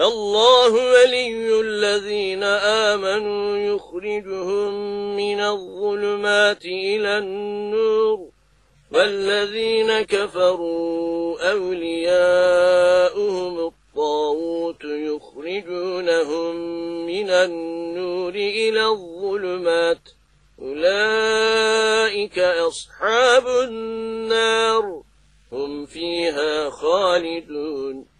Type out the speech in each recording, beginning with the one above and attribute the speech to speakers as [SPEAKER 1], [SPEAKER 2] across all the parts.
[SPEAKER 1] الله ولي الذين آمنوا يخرجهم من الظلمات إلى النور والذين كفروا أولياؤهم الطاغوت يخرجونهم من النور إلى الظلمات أولئك أصحاب النار هم فيها خالدون.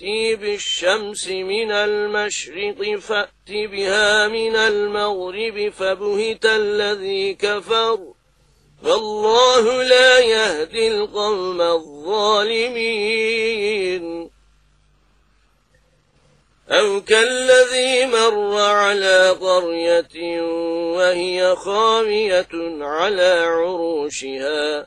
[SPEAKER 1] تأتي بالشمس من المشرق فأت بها من المغرب فبهت الذي كفر. والله لا يهدي القوم الظالمين. أو كالذي مر على قرية وهي خاوية على عروشها.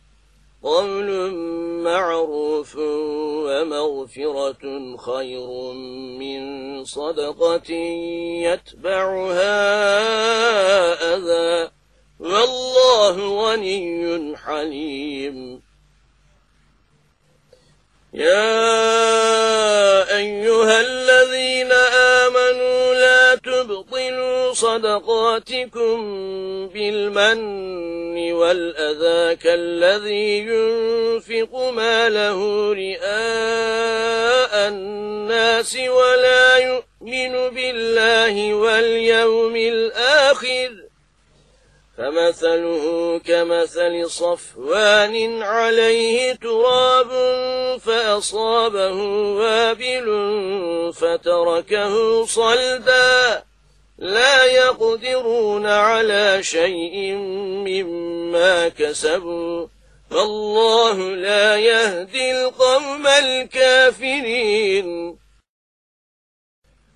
[SPEAKER 1] قول معروف ومغفرة خير من صدقة يتبعها أذى والله غني حليم. يا أيها الذين آمنوا صدقاتكم بالمن والأذى كالذي ينفق ماله رئاء الناس ولا يؤمن بالله واليوم الآخر فمثله كمثل صفوان عليه تراب فأصابه وابل فتركه صلدا لا يقدرون على شيء مما كسبوا. فالله لا يهدي القوم الكافرين.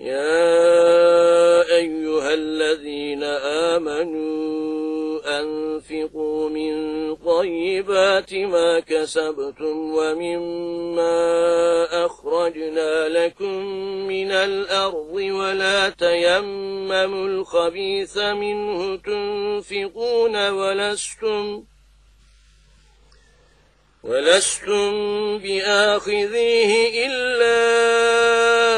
[SPEAKER 1] يا أيها الذين آمنوا أنفقوا من طيبات ما كسبتم ومما أخرجنا لكم من الأرض ولا تيمموا الخبيث منه تنفقون ولستم ولستم بآخذيه إلا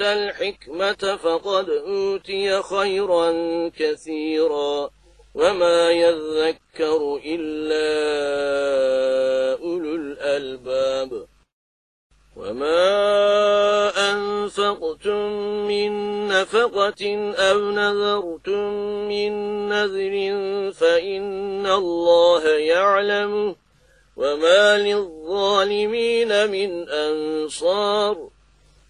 [SPEAKER 1] الحكمة فقد أوتي خيرا كثيرا وما يذكر إلا أولو الألباب وما أنفقتم من نفقة أو نذرتم من نذر فإن الله يعلمه وما للظالمين من أنصار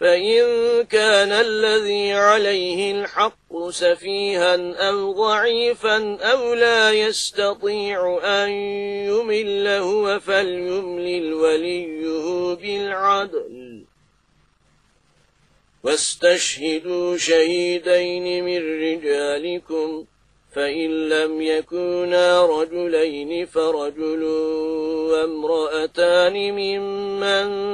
[SPEAKER 1] فإن كان الذي عليه الحق سفيها أو ضعيفا أو لا يستطيع أن يمل هو فليملل وليه بالعدل. واستشهدوا شهيدين من رجالكم فإن لم يكونا رجلين فرجل وامرأتان ممن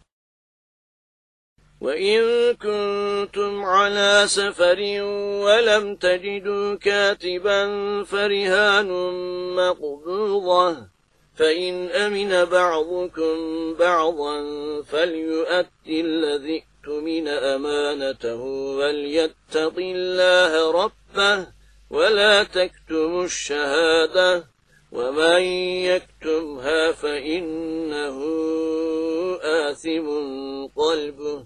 [SPEAKER 1] وإن كنتم على سفر ولم تجدوا كاتبا فرهان مقبوضة فإن أمن بعضكم بعضا فليؤتي الذي اؤتمن أمانته وليتق الله ربه ولا تكتموا الشهادة ومن يكتمها فإنه آثم قلبه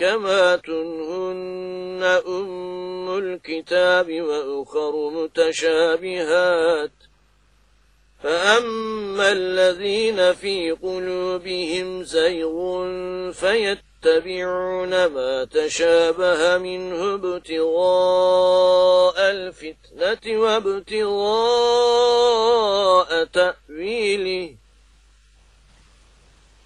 [SPEAKER 1] محكمات هن أم الكتاب وأخر متشابهات. فأما الذين في قلوبهم زيغ فيت يتبعون ما تشابه منه ابتغاء الفتنة وابتغاء تأويله.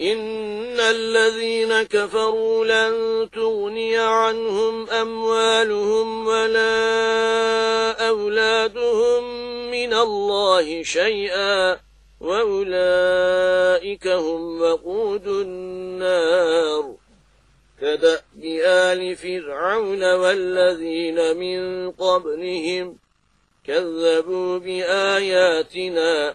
[SPEAKER 1] إن الذين كفروا لن تغني عنهم أموالهم ولا أولادهم من الله شيئا وأولئك هم وقود النار كدأب آل فرعون والذين من قبلهم كذبوا بآياتنا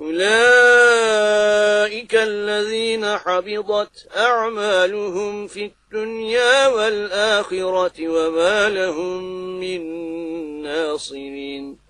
[SPEAKER 1] أولئك الذين حبضت أعمالهم في الدنيا والآخرة وما لهم من ناصرين.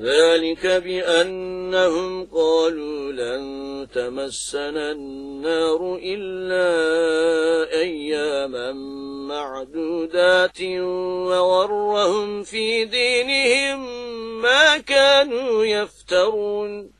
[SPEAKER 1] ذلك بأنهم قالوا لن تمسنا النار إلا أياما معدودات وغرهم في دينهم ما كانوا يفترون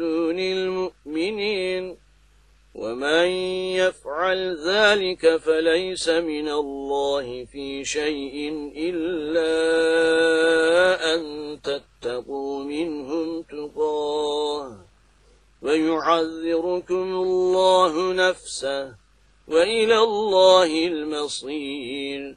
[SPEAKER 1] دون المؤمنين ومن يفعل ذلك فليس من الله في شيء إلا أن تتقوا منهم تقاه. ويعذركم الله نفسه وإلى الله المصير.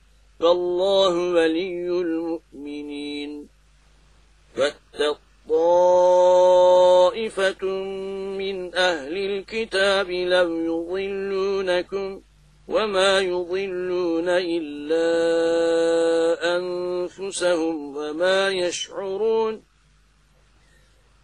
[SPEAKER 1] فالله ولي المؤمنين. فاتق طائفة من أهل الكتاب لم يضلونكم وما يضلون إلا أنفسهم وما يشعرون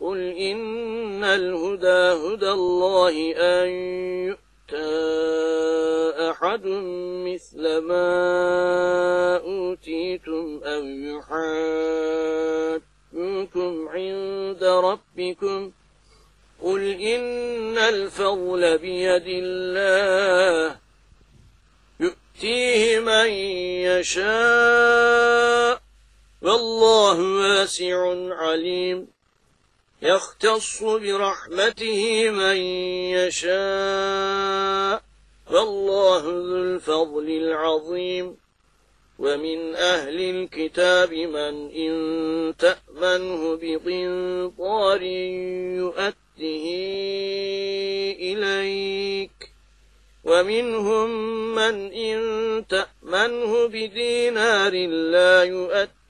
[SPEAKER 1] قل إن الهدى هدى الله أن يؤتى أحد مثل ما أوتيتم أو يحاكمكم عند ربكم قل إن الفضل بيد الله يؤتيه من يشاء والله واسع عليم يختص برحمته من يشاء. والله ذو الفضل العظيم. ومن أهل الكتاب من إن تأمنه بقنطار يؤته إليك. ومنهم من إن تأمنه بدينار لا يؤته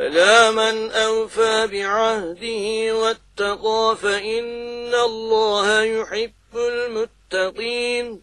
[SPEAKER 1] بلى من أوفى بعهده واتقى فإن الله يحب المتقين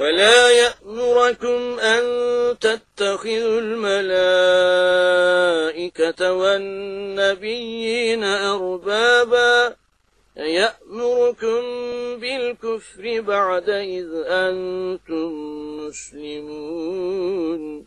[SPEAKER 1] ولا يأمركم أن تتخذوا الملائكة والنبيين أربابا يأمركم بالكفر بعد إذ أنتم مسلمون.